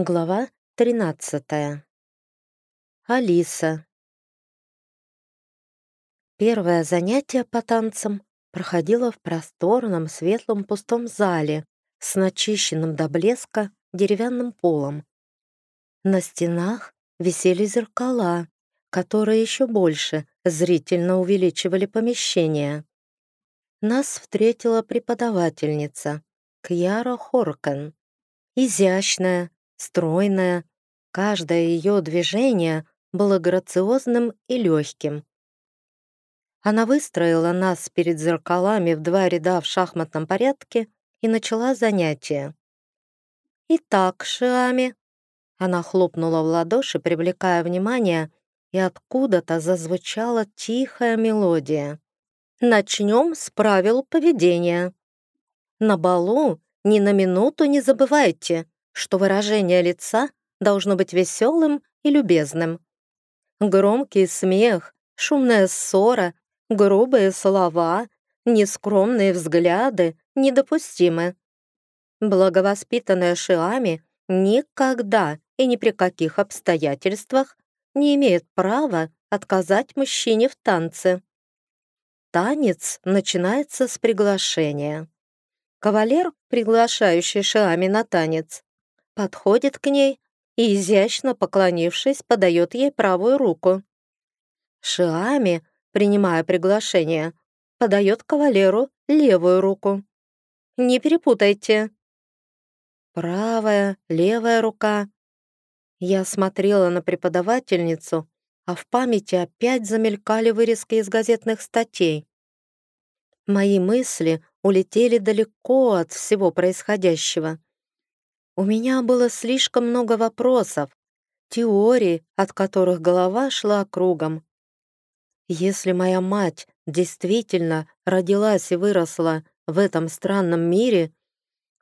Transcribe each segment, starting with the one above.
Глава 13. Алиса. Первое занятие по танцам проходило в просторном светлом пустом зале с начищенным до блеска деревянным полом. На стенах висели зеркала, которые еще больше зрительно увеличивали помещение. Нас встретила преподавательница Кьяра Хоркен, изящная, стройная. Каждое ее движение было грациозным и легким. Она выстроила нас перед зеркалами в два ряда в шахматном порядке и начала занятие. «Итак, Шиами...» Она хлопнула в ладоши, привлекая внимание, и откуда-то зазвучала тихая мелодия. «Начнем с правил поведения. На балу ни на минуту не забывайте, что выражение лица должно быть веселым и любезным. Громкий смех, шумная ссора, грубые слова, нескромные взгляды недопустимы. Благовоспитанная Шиами никогда и ни при каких обстоятельствах не имеет права отказать мужчине в танце. Танец начинается с приглашения. Кавалер, приглашающий Шиами на танец, подходит к ней и, изящно поклонившись, подает ей правую руку. Шиами, принимая приглашение, подает кавалеру левую руку. Не перепутайте. Правая, левая рука. Я смотрела на преподавательницу, а в памяти опять замелькали вырезки из газетных статей. Мои мысли улетели далеко от всего происходящего. У меня было слишком много вопросов, теорий, от которых голова шла кругом. Если моя мать действительно родилась и выросла в этом странном мире,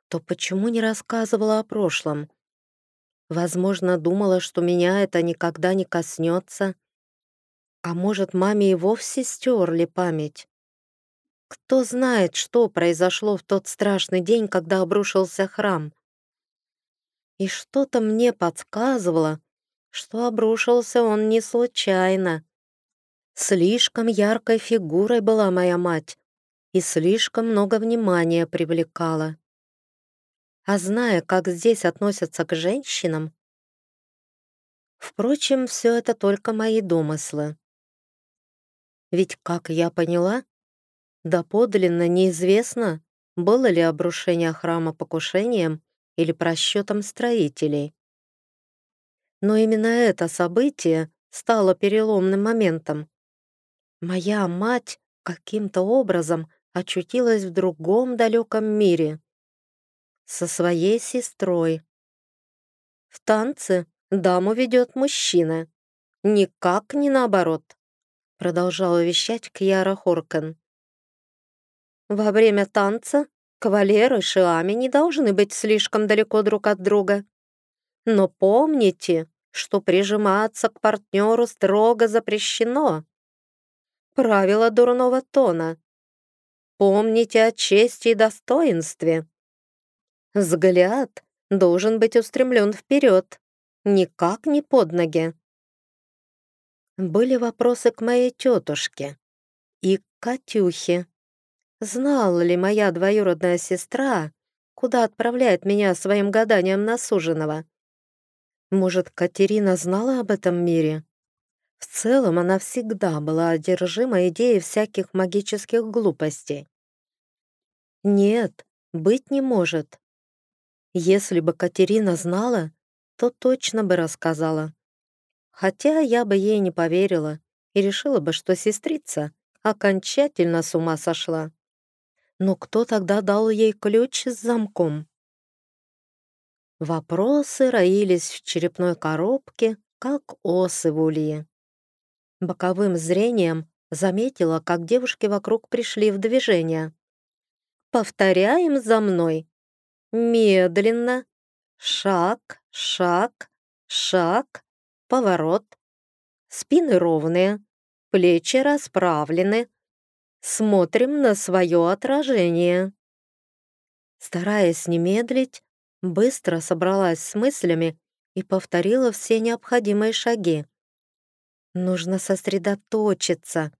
то почему не рассказывала о прошлом? Возможно, думала, что меня это никогда не коснется. А может, маме и вовсе стерли память? Кто знает, что произошло в тот страшный день, когда обрушился храм? И что-то мне подсказывало, что обрушился он не случайно. Слишком яркой фигурой была моя мать и слишком много внимания привлекала. А зная, как здесь относятся к женщинам, Впрочем, все это только мои домыслы. Ведь, как я поняла, доподлинно неизвестно, было ли обрушение храма покушением или просчетом строителей. Но именно это событие стало переломным моментом. Моя мать каким-то образом очутилась в другом далеком мире. Со своей сестрой. В танце даму ведет мужчина. Никак не наоборот, продолжала вещать Кьяра Хоркен. Во время танца Кавалер и Шиами не должны быть слишком далеко друг от друга. Но помните, что прижиматься к партнеру строго запрещено. Правило дурного тона. Помните о чести и достоинстве. Взгляд должен быть устремлен вперед, никак не под ноги. Были вопросы к моей тетушке и к Катюхе. Знала ли моя двоюродная сестра, куда отправляет меня своим гаданием на суженого? Может, Катерина знала об этом мире? В целом, она всегда была одержима идеей всяких магических глупостей. Нет, быть не может. Если бы Катерина знала, то точно бы рассказала. Хотя я бы ей не поверила и решила бы, что сестрица окончательно с ума сошла. Но кто тогда дал ей ключ с замком? Вопросы роились в черепной коробке, как осы в улье. Боковым зрением заметила, как девушки вокруг пришли в движение. «Повторяем за мной. Медленно. Шаг, шаг, шаг, поворот. Спины ровные, плечи расправлены, Смотрим на свое отражение. Стараясь не медлить, быстро собралась с мыслями и повторила все необходимые шаги. Нужно сосредоточиться,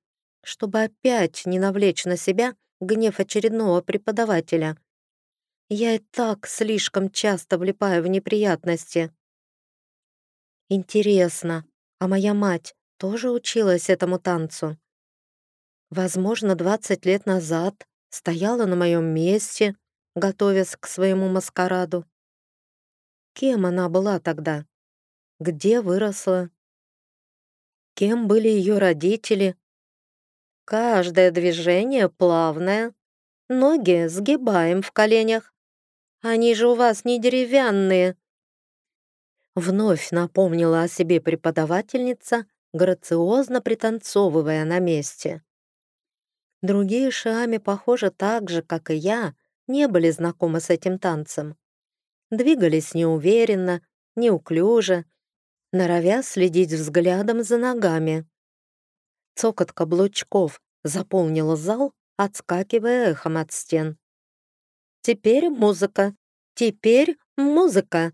чтобы опять не навлечь на себя гнев очередного преподавателя. Я и так слишком часто влипаю в неприятности. Интересно, а моя мать тоже училась этому танцу? Возможно, 20 лет назад стояла на моем месте, готовясь к своему маскараду. Кем она была тогда? Где выросла? Кем были ее родители? Каждое движение плавное. Ноги сгибаем в коленях. Они же у вас не деревянные. Вновь напомнила о себе преподавательница, грациозно пританцовывая на месте. Другие шами, похоже, так же, как и я, не были знакомы с этим танцем. Двигались неуверенно, неуклюже, норовя следить взглядом за ногами. Цокот каблучков заполнил зал, отскакивая эхом от стен. «Теперь музыка! Теперь музыка!»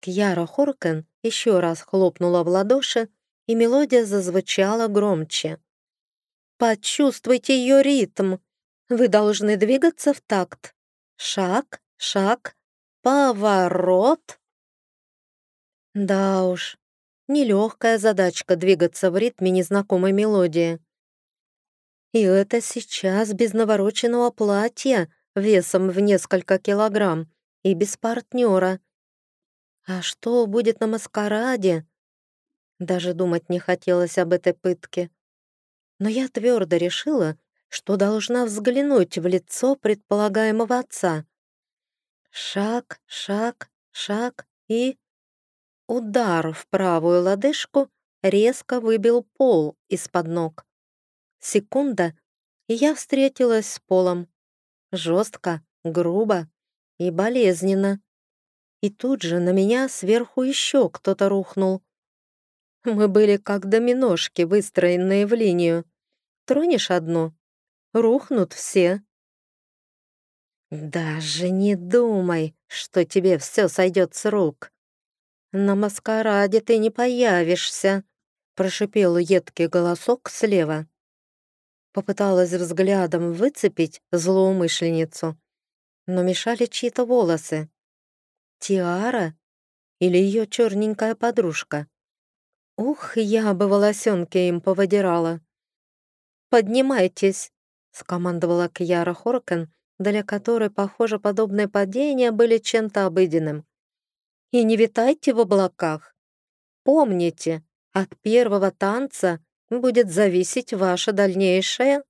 Кьяра Хоркен еще раз хлопнула в ладоши, и мелодия зазвучала громче. Почувствуйте ее ритм. Вы должны двигаться в такт. Шаг, шаг, поворот. Да уж, нелегкая задачка двигаться в ритме незнакомой мелодии. И это сейчас без навороченного платья весом в несколько килограмм и без партнера. А что будет на маскараде? Даже думать не хотелось об этой пытке но я твердо решила, что должна взглянуть в лицо предполагаемого отца. Шаг, шаг, шаг и... Удар в правую лодыжку резко выбил пол из-под ног. Секунда, и я встретилась с полом. Жестко, грубо и болезненно. И тут же на меня сверху еще кто-то рухнул. Мы были как доминошки, выстроенные в линию. Тронешь одну — рухнут все. Даже не думай, что тебе все сойдет с рук. На маскараде ты не появишься, прошипел едкий голосок слева. Попыталась взглядом выцепить злоумышленницу, но мешали чьи-то волосы. Тиара или ее черненькая подружка? Ух, я бы волосенки им поводирала. «Поднимайтесь!» — скомандовала Кьяра Хоркен, для которой, похоже, подобные падения были чем-то обыденным. «И не витайте в облаках. Помните, от первого танца будет зависеть ваша дальнейшая